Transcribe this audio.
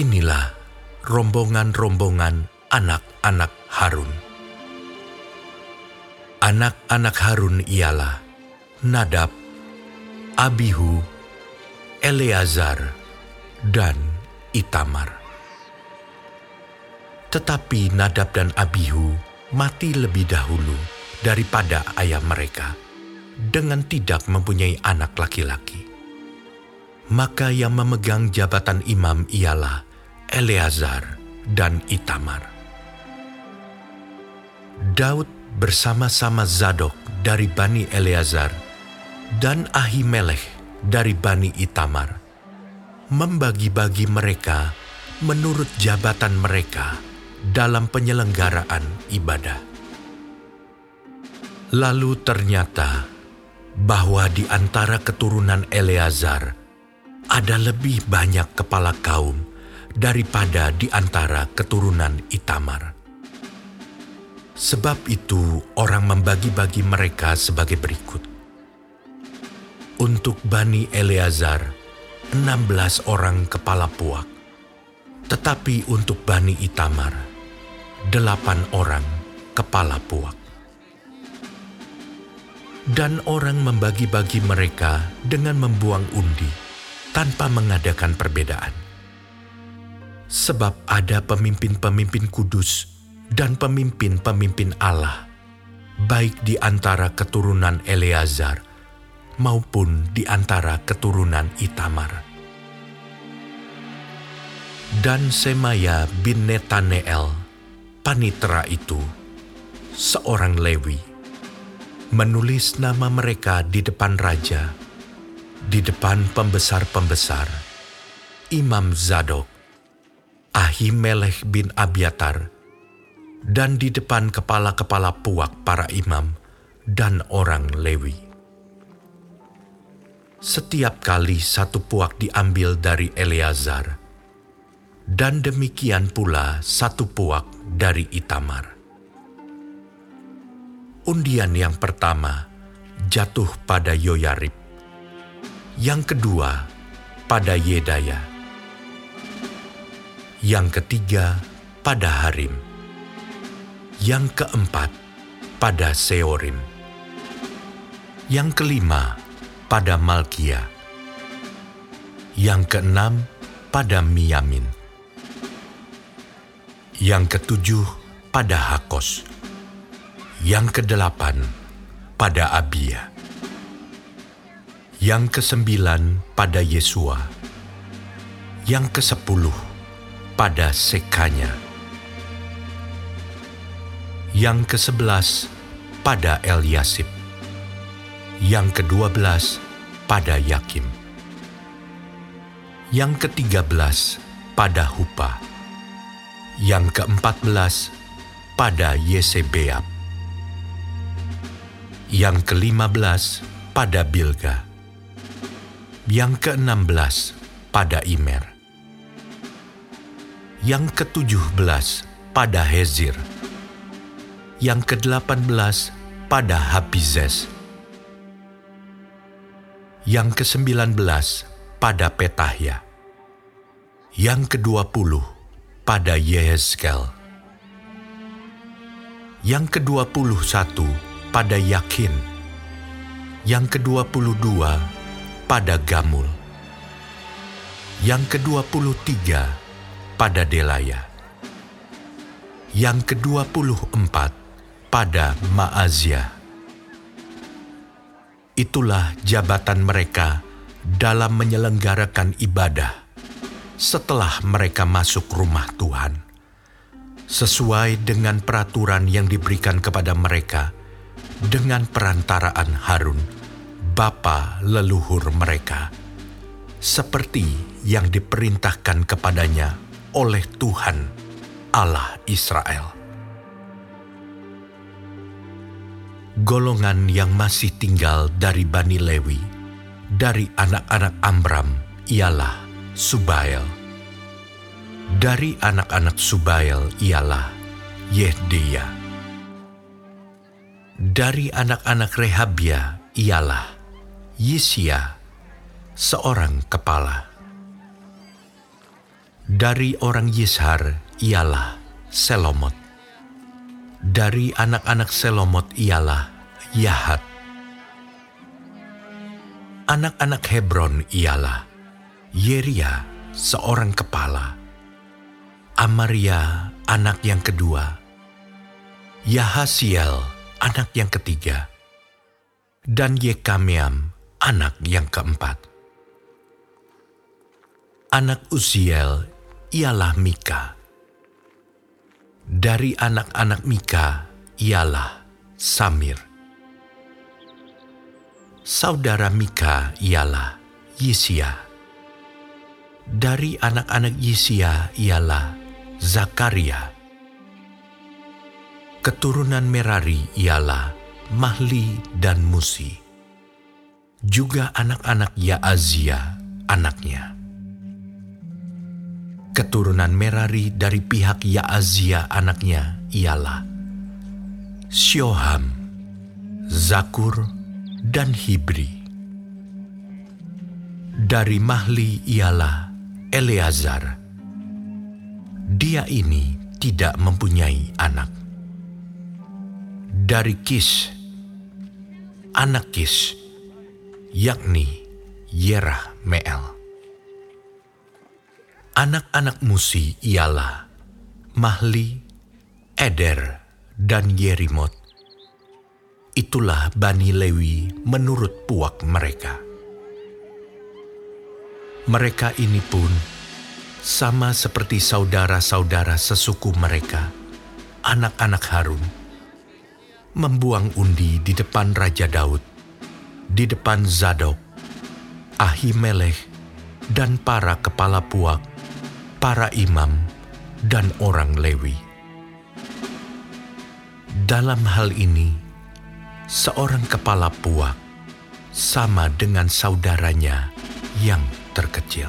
Inilah rombongan-rombongan anak-anak Harun. Anak-anak Harun ialah Nadab, Abihu, Eleazar, dan Itamar. Tetapi Nadab dan Abihu mati lebih dahulu daripada ayah mereka dengan tidak mempunyai anak laki-laki. Maka yang memegang jabatan imam ialah Eleazar dan Itamar. Daud bersama-sama Zadok dari Bani Eleazar dan Ahimelech dari Bani Itamar membagi-bagi mereka menurut jabatan mereka dalam penyelenggaraan ibadah. Lalu ternyata bahwa di antara keturunan Eleazar ada lebih banyak kepala kaum daripada di antara keturunan Itamar. Sebab itu orang membagi-bagi mereka sebagai berikut. Untuk Bani Eleazar, 16 orang kepala puak. Tetapi untuk Bani Itamar, delapan orang kepala puak. Dan orang membagi-bagi mereka dengan membuang undi tanpa mengadakan perbedaan. Sebab ada pemimpin-pemimpin kudus dan pemimpin-pemimpin Allah, baik di antara keturunan Eleazar maupun di antara keturunan Itamar. Dan Semaya bin Netaneel, panitera itu, seorang Lewi, menulis nama mereka di depan raja, di depan pembesar-pembesar, Imam Zadok, Ahimelech bin Abiatar, dan di depan kepala-kepala puak para imam dan orang Lewi. Setiap kali satu puak diambil dari Eleazar, dan demikian pula satu puak dari Itamar. Undian yang pertama jatuh pada Yoyarib, yang kedua pada Yedaya, yang ketiga pada Harim, yang keempat pada Seorim, yang kelima pada Malkia, yang keenam pada Miyamin, yang ketujuh pada Hakos, yang kedelapan pada Abia, yang kesembilan pada Yesua, yang kesepuluh pada Sekanya. Yang ke-11 pada Eliasib, yang ke-12 pada Yakim, yang ke-13 pada Hupa, yang ke-14 pada Yesebeab, yang ke-15 pada Bilga, yang ke-16 pada Imer, yang ke-17 pada Hezir, yang ke-18 pada Habizes, yang ke-19 pada Petahya, yang ke-20 pada Yehezkel, yang ke-21 pada Yakin, yang ke-22 pada Gamul, yang ke-23 pada Delaya, yang ke-24 pada Maazia. Itulah jabatan mereka dalam menyelenggarakan ibadah setelah mereka masuk rumah Tuhan, sesuai dengan peraturan yang diberikan kepada mereka dengan perantaraan Harun, bapa leluhur mereka, seperti yang diperintahkan kepadanya oleh Tuhan Allah Israel. golongan yang masih tinggal dari Bani Lewi, dari anak-anak Amram ialah Subael. Dari anak-anak Subael ialah Yehdeya. Dari anak-anak Rehabia ialah Yisia, seorang kepala. Dari orang Yishar ialah Selomot. Dari anak-anak Selomot ialah Yahat. Anak-anak Hebron ialah Yeria, seorang kepala, Amaria, anak yang kedua, Yahasiel, anak yang ketiga, dan Yekameam, anak yang keempat. Anak Uziel ialah Mika. Dari anak-anak Mika ialah Samir. Saudara Mika ialah Yisia. Dari anak-anak Yisia ialah Zakaria. Keturunan Merari ialah Mahli dan Musi. Juga anak-anak Yaazia anaknya Keturunan Merari dari pihak Yaazia anaknya ialah Syoham, Zakur, dan Hibri. Dari Mahli ialah Eleazar. Dia ini tidak mempunyai anak. Dari Kis, anak Kis, yakni Yerah Meel. Anak-anak Musi ialah Mahli, Eder, dan Yerimot. Itulah Bani Lewi menurut puak mereka. Mereka ini pun sama seperti saudara-saudara sesuku mereka, anak-anak Harun, membuang undi di depan Raja Daud, di depan Zadok, Ahimelech, dan para kepala puak para imam, dan orang Lewi. Dalam hal ini, seorang kepala puak sama dengan saudaranya yang terkecil.